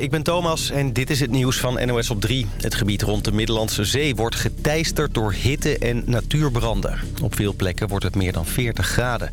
Ik ben Thomas en dit is het nieuws van NOS op 3. Het gebied rond de Middellandse Zee wordt geteisterd door hitte en natuurbranden. Op veel plekken wordt het meer dan 40 graden.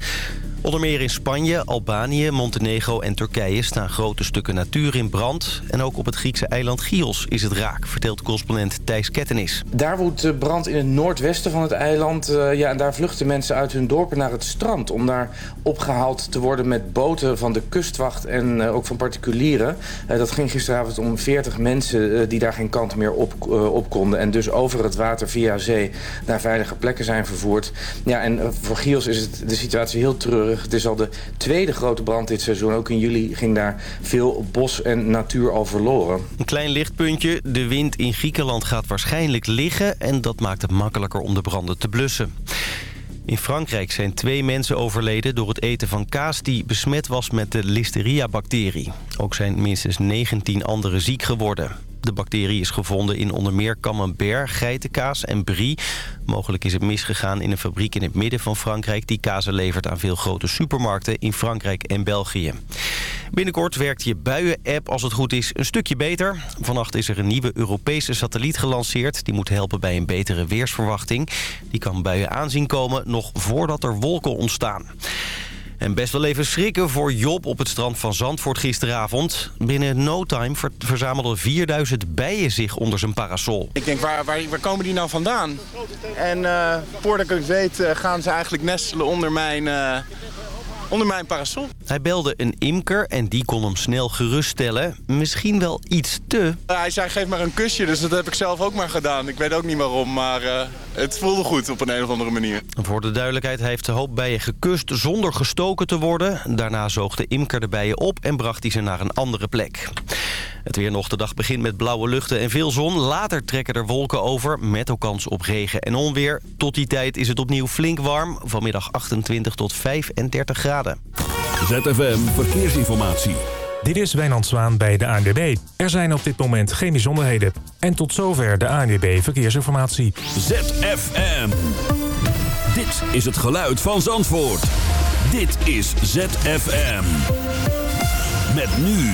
Onder meer in Spanje, Albanië, Montenegro en Turkije staan grote stukken natuur in brand. En ook op het Griekse eiland Chios is het raak, vertelt correspondent Thijs Kettenis. Daar woedt brand in het noordwesten van het eiland. Uh, ja, en daar vluchten mensen uit hun dorpen naar het strand... om daar opgehaald te worden met boten van de kustwacht en uh, ook van particulieren. Uh, dat ging gisteravond om 40 mensen die daar geen kant meer op, op konden... en dus over het water via zee naar veilige plekken zijn vervoerd. Ja, en voor Chios is het, de situatie heel treurig. Het is al de tweede grote brand dit seizoen. Ook in juli ging daar veel bos en natuur al verloren. Een klein lichtpuntje. De wind in Griekenland gaat waarschijnlijk liggen... en dat maakt het makkelijker om de branden te blussen. In Frankrijk zijn twee mensen overleden door het eten van kaas die besmet was met de Listeria-bacterie. Ook zijn minstens 19 anderen ziek geworden. De bacterie is gevonden in onder meer camembert, geitenkaas en brie. Mogelijk is het misgegaan in een fabriek in het midden van Frankrijk... die kazen levert aan veel grote supermarkten in Frankrijk en België. Binnenkort werkt je buien-app als het goed is een stukje beter. Vannacht is er een nieuwe Europese satelliet gelanceerd. Die moet helpen bij een betere weersverwachting. Die kan buien aanzien komen nog voordat er wolken ontstaan. En best wel even schrikken voor Job op het strand van Zandvoort gisteravond. Binnen no time verzamelden 4000 bijen zich onder zijn parasol. Ik denk, waar, waar, waar komen die nou vandaan? En uh, voordat ik het weet uh, gaan ze eigenlijk nestelen onder mijn... Uh, onder mijn parasol. Hij belde een imker en die kon hem snel geruststellen. Misschien wel iets te. Hij zei geef maar een kusje, dus dat heb ik zelf ook maar gedaan. Ik weet ook niet waarom, maar uh, het voelde goed op een, een of andere manier. Voor de duidelijkheid heeft de hoop bijen gekust zonder gestoken te worden. Daarna zoog de imker de bijen op en bracht hij ze naar een andere plek. Het weer nog de dag begint met blauwe luchten en veel zon. Later trekken er wolken over met ook kans op regen en onweer. Tot die tijd is het opnieuw flink warm. Vanmiddag 28 tot 35 graden. ZFM Verkeersinformatie. Dit is Wijnand Zwaan bij de ANWB. Er zijn op dit moment geen bijzonderheden. En tot zover de ANWB Verkeersinformatie. ZFM. Dit is het geluid van Zandvoort. Dit is ZFM. Met nu.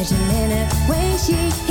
in a minute she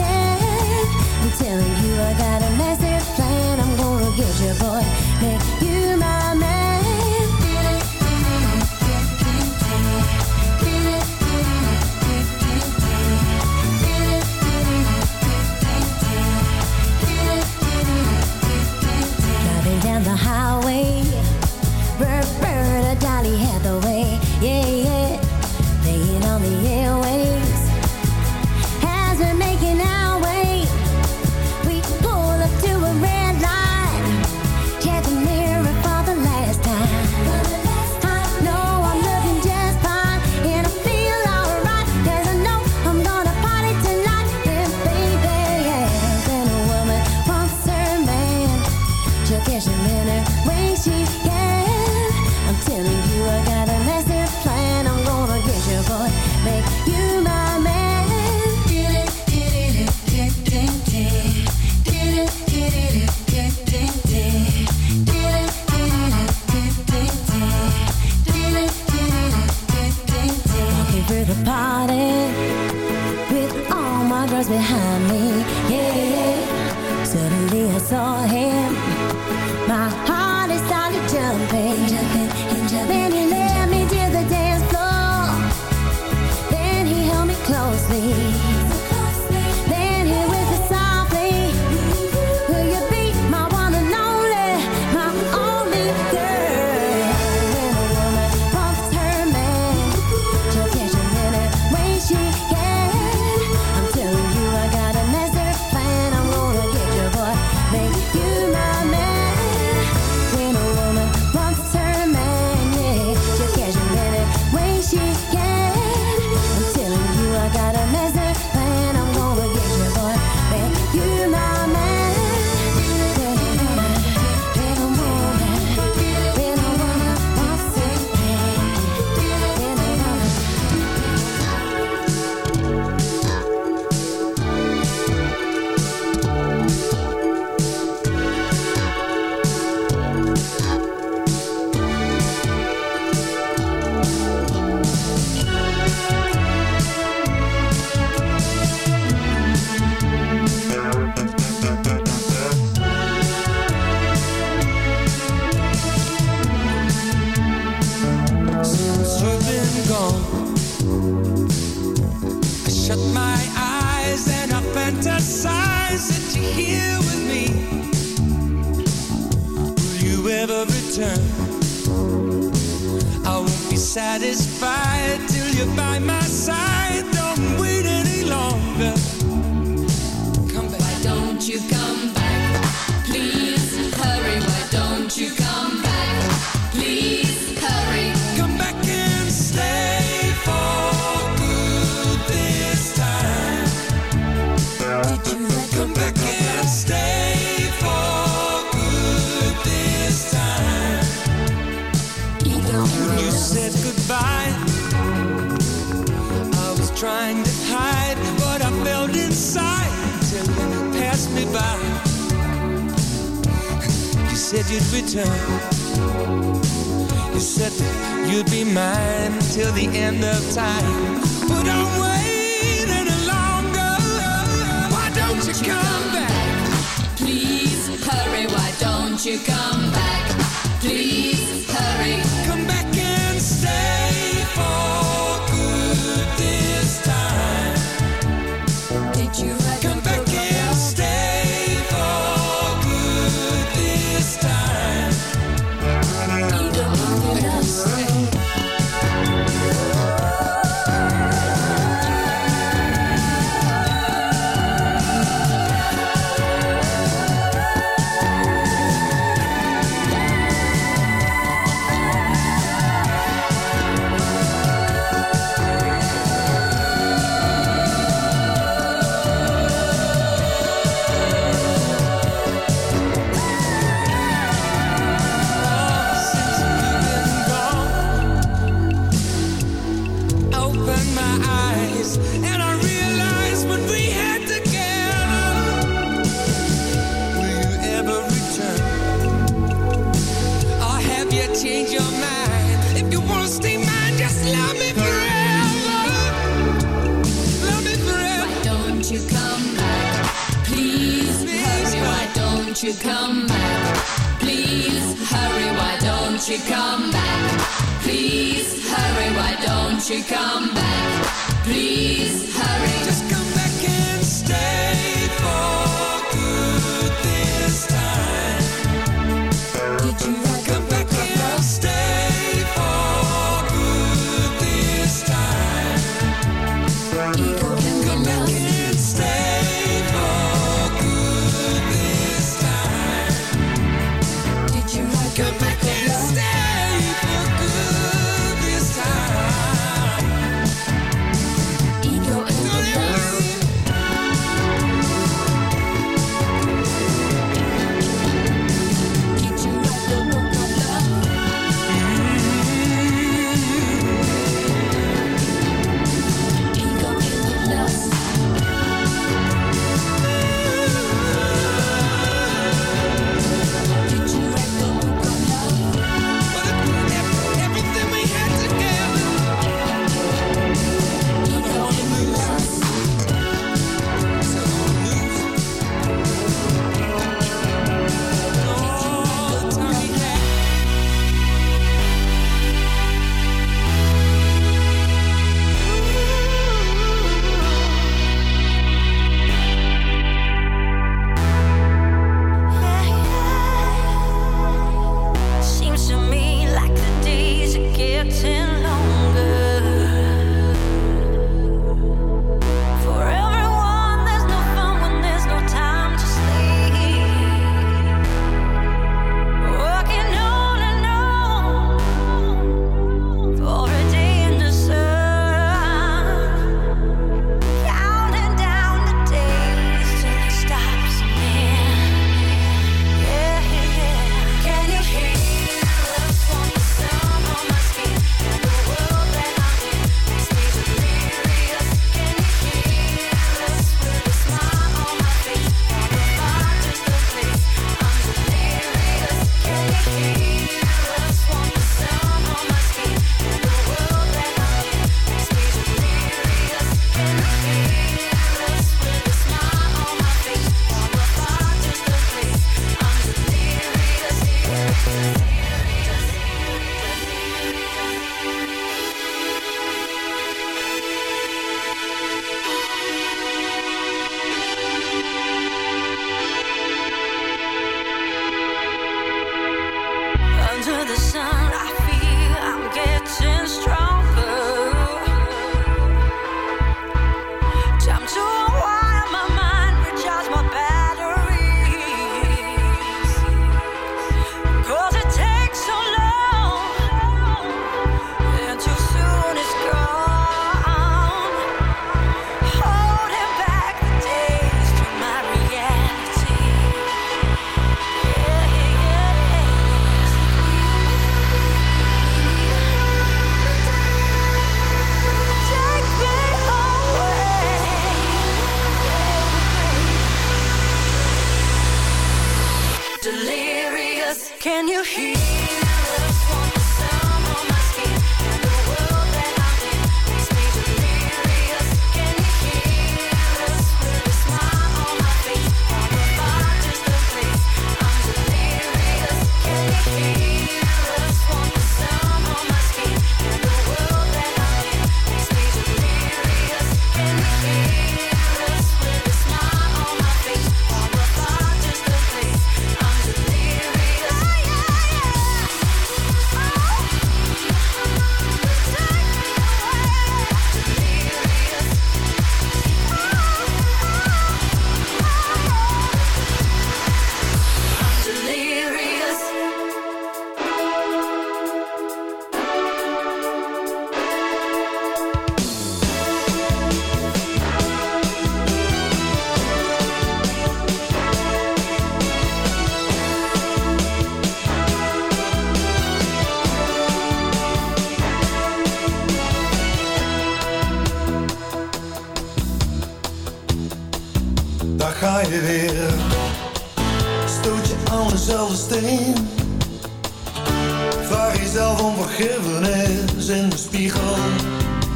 vergiffenis in de spiegel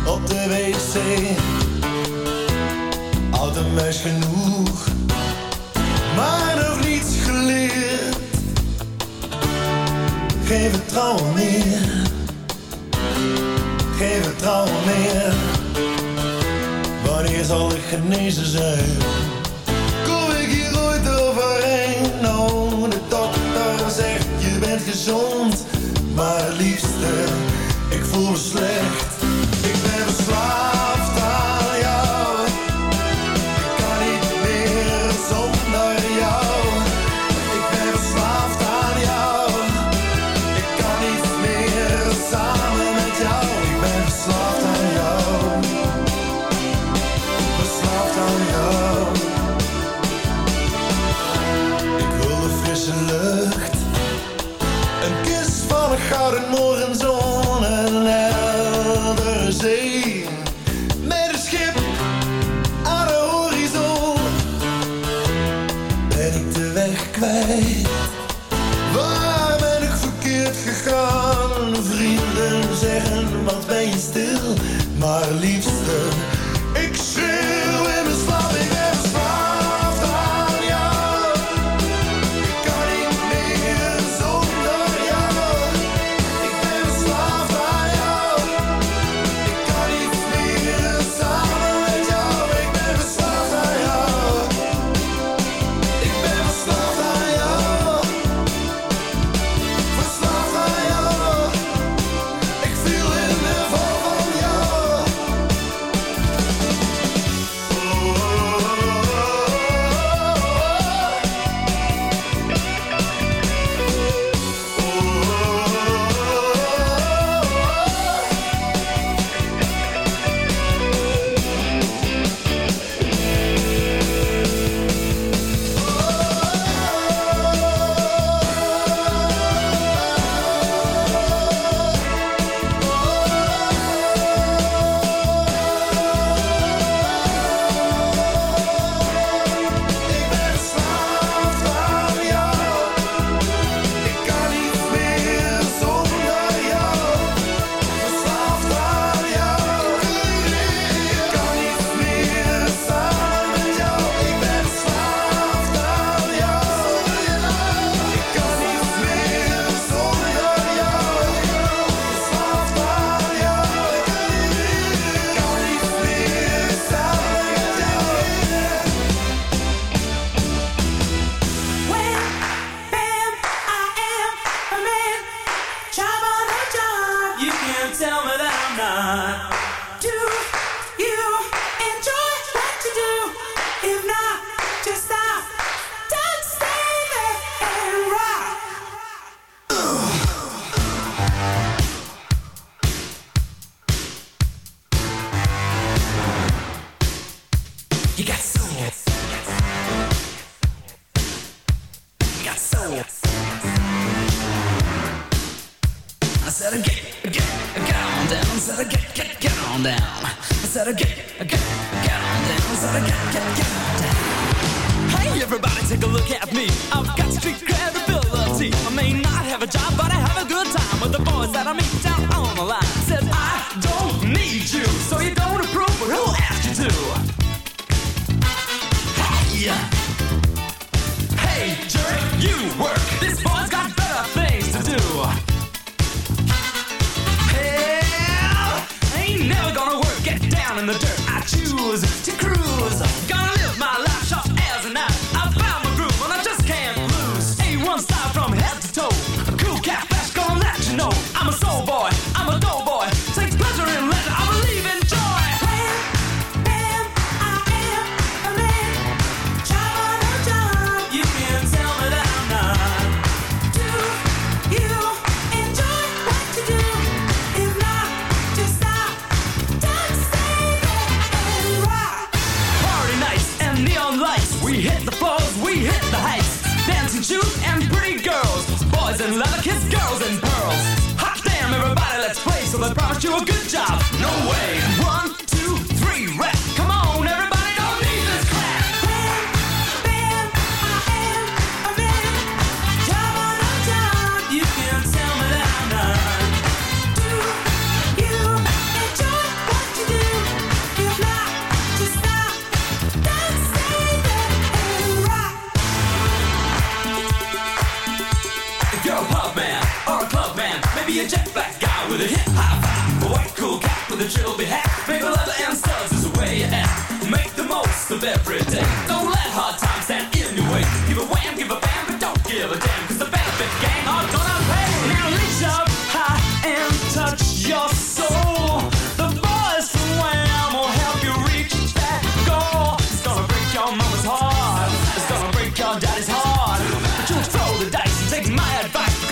op de wc. Had een genoeg, maar nog niets geleerd. Geen vertrouwen meer, geen vertrouwen meer. Wanneer zal ik genezen zijn?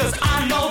Cause I know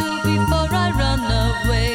you before I run away.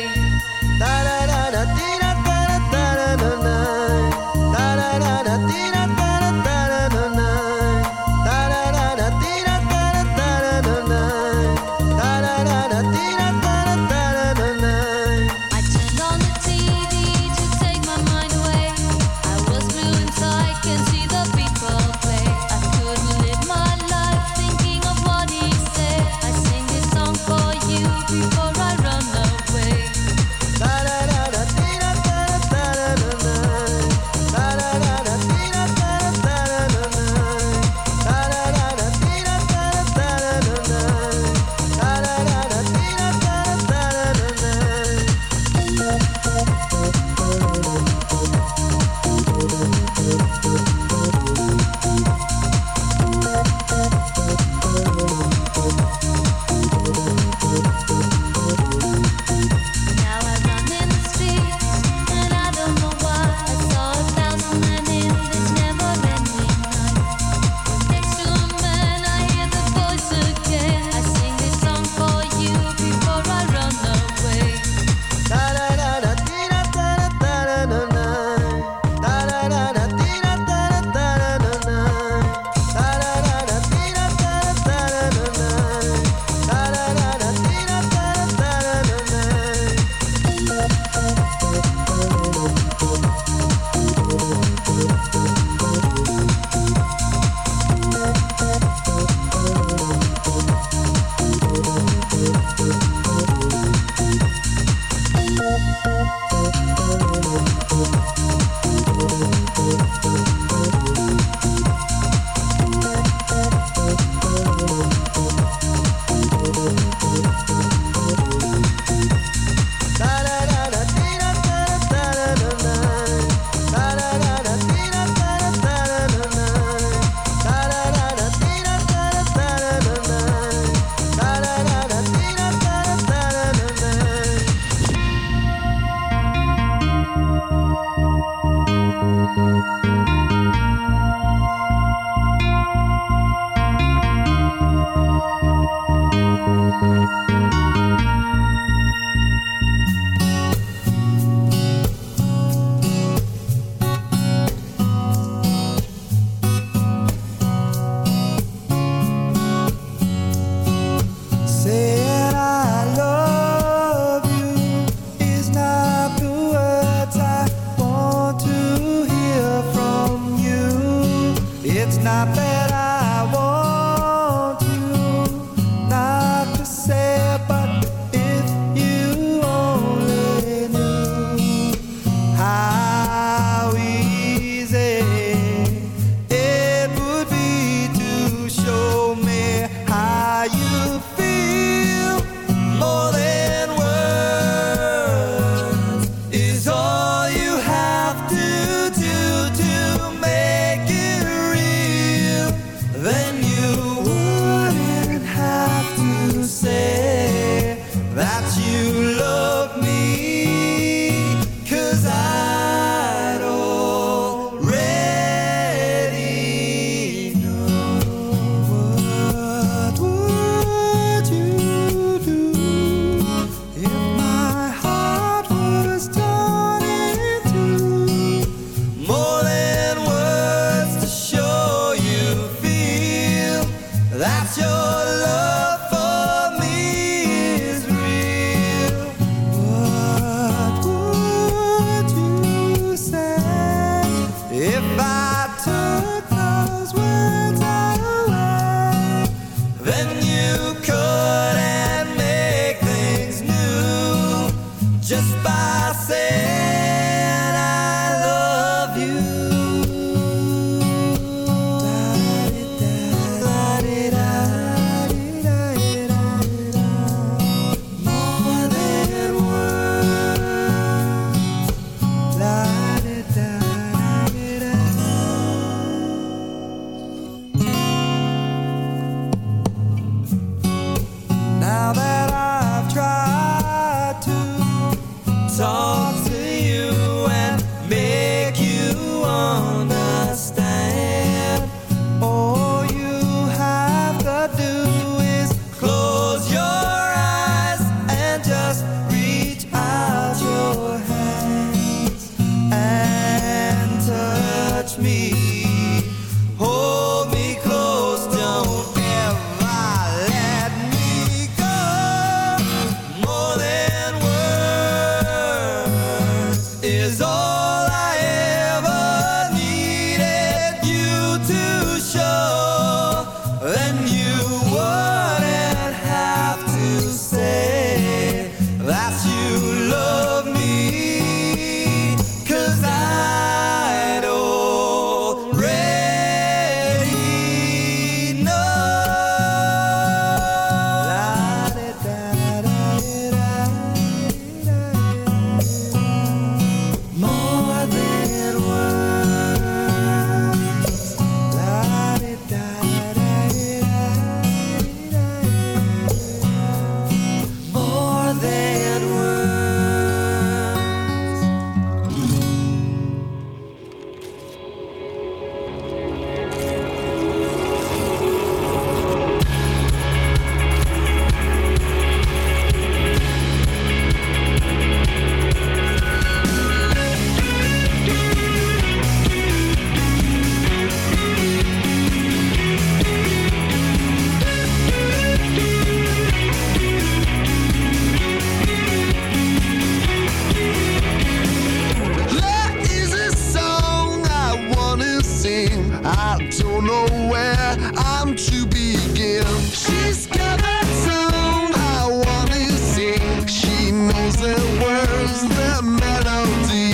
melody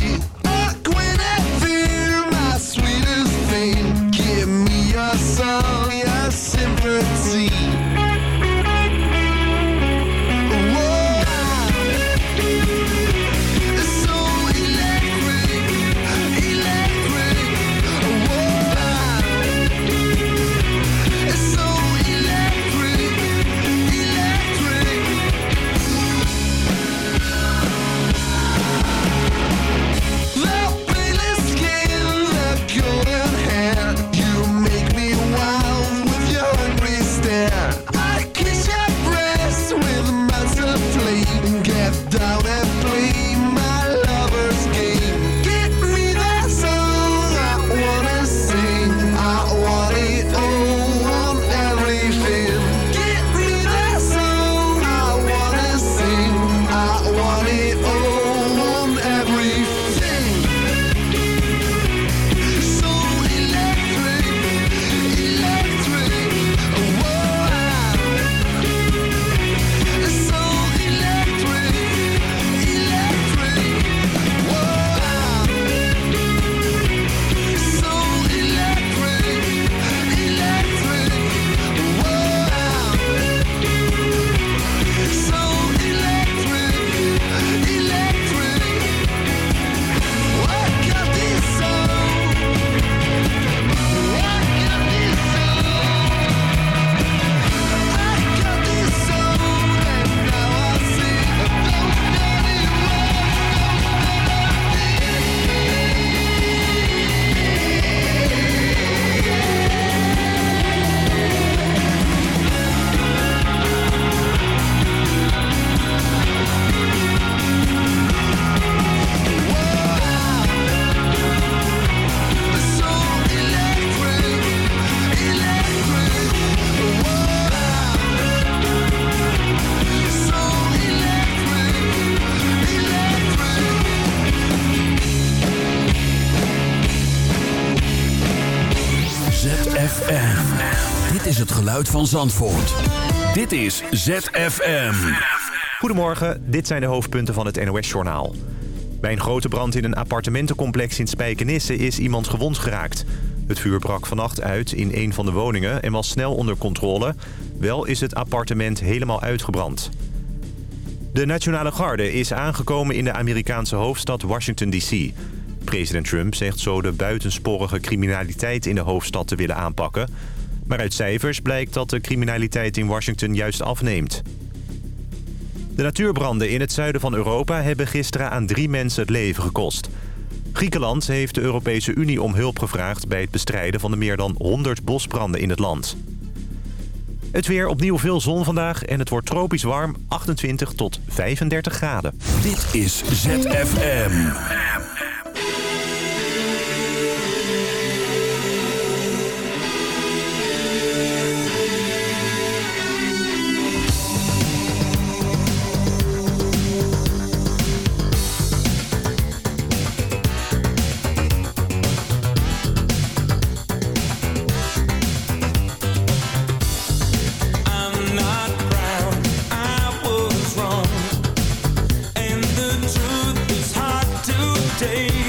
van Zandvoort. Dit is ZFM. Goedemorgen, dit zijn de hoofdpunten van het NOS-journaal. Bij een grote brand in een appartementencomplex in Spijkenisse is iemand gewond geraakt. Het vuur brak vannacht uit in een van de woningen en was snel onder controle. Wel is het appartement helemaal uitgebrand. De Nationale Garde is aangekomen in de Amerikaanse hoofdstad Washington D.C. President Trump zegt zo de buitensporige criminaliteit in de hoofdstad te willen aanpakken. Maar uit cijfers blijkt dat de criminaliteit in Washington juist afneemt. De natuurbranden in het zuiden van Europa hebben gisteren aan drie mensen het leven gekost. Griekenland heeft de Europese Unie om hulp gevraagd... bij het bestrijden van de meer dan 100 bosbranden in het land. Het weer opnieuw veel zon vandaag en het wordt tropisch warm, 28 tot 35 graden. Dit is ZFM. day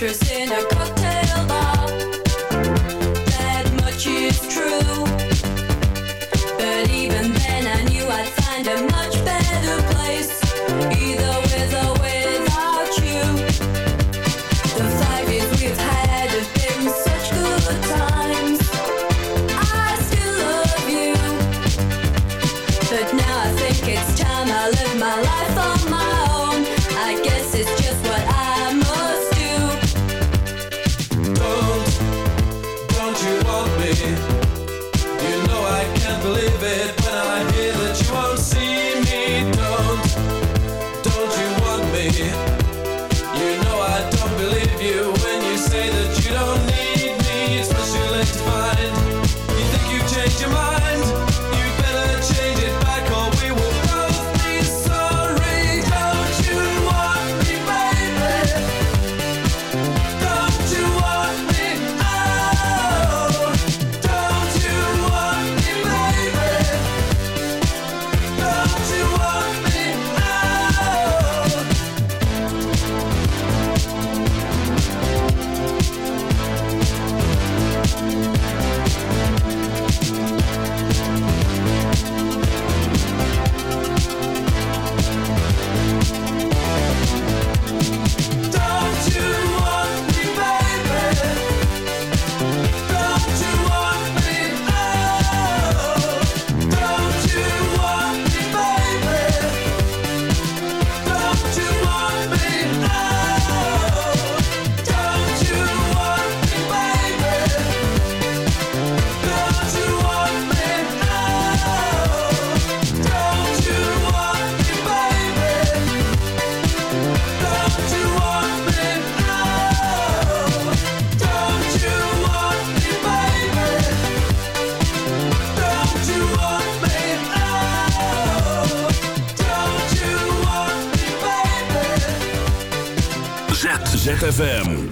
as a waitress in a ZFM.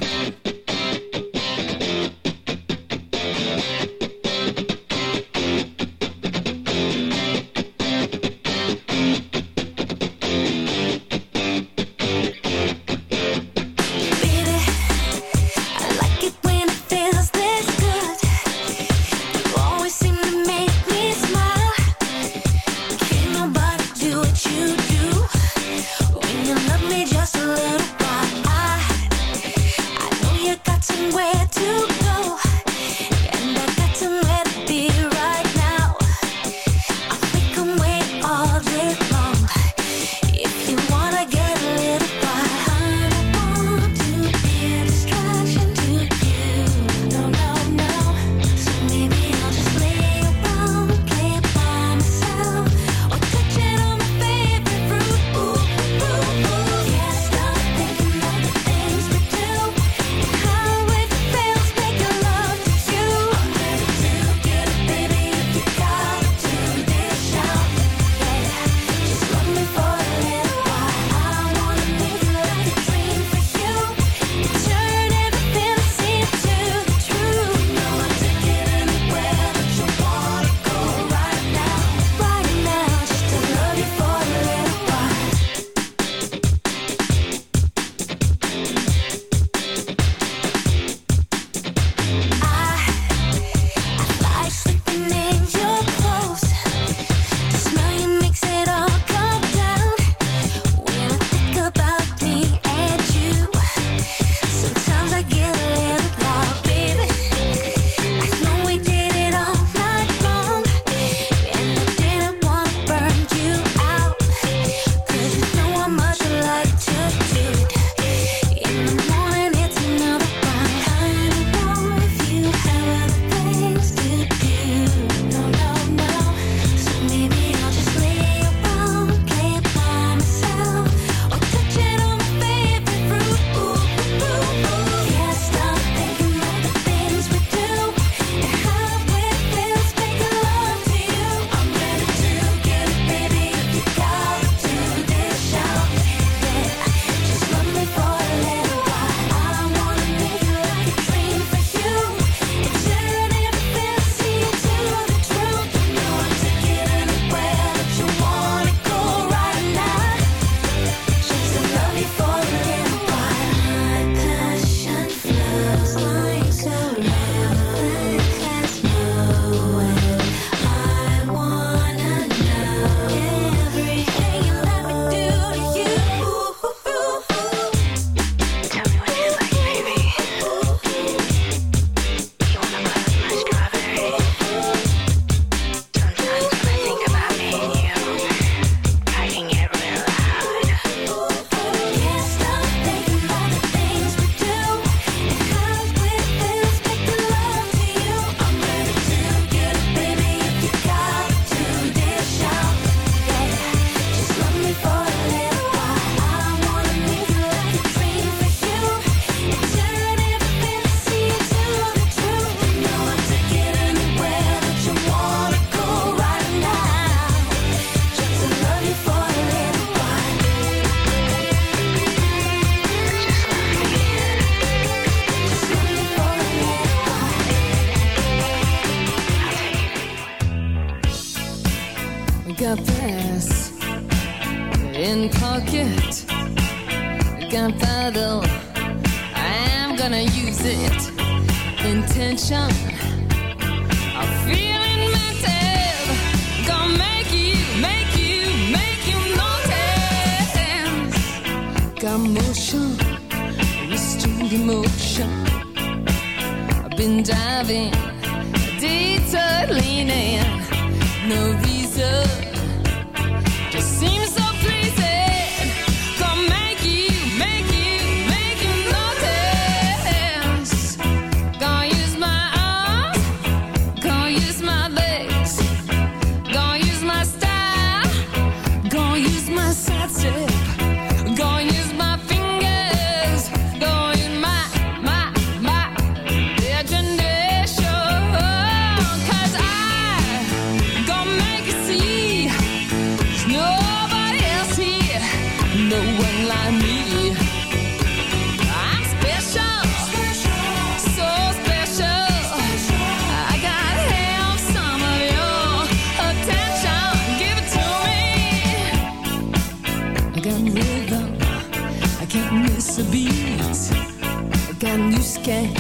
I got new skank.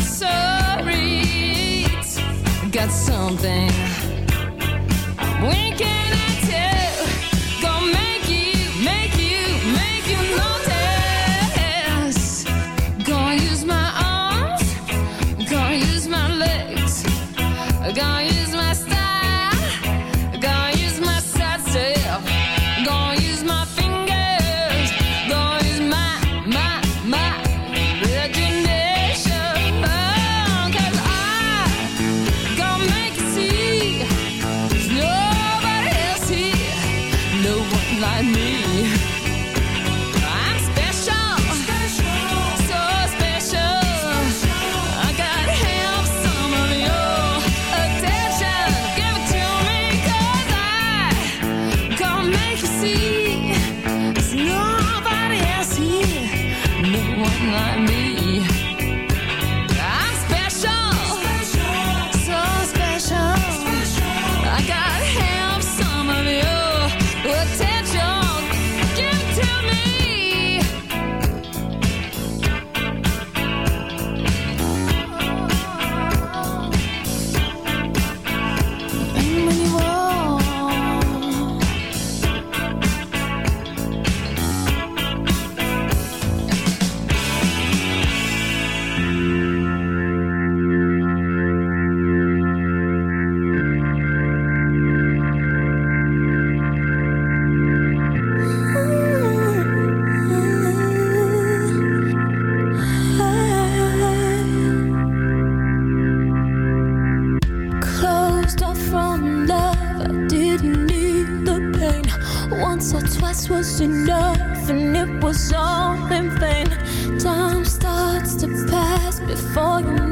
Sorry, got something. from love. I didn't need the pain. Once or twice was enough, and it was all in vain. Time starts to pass before you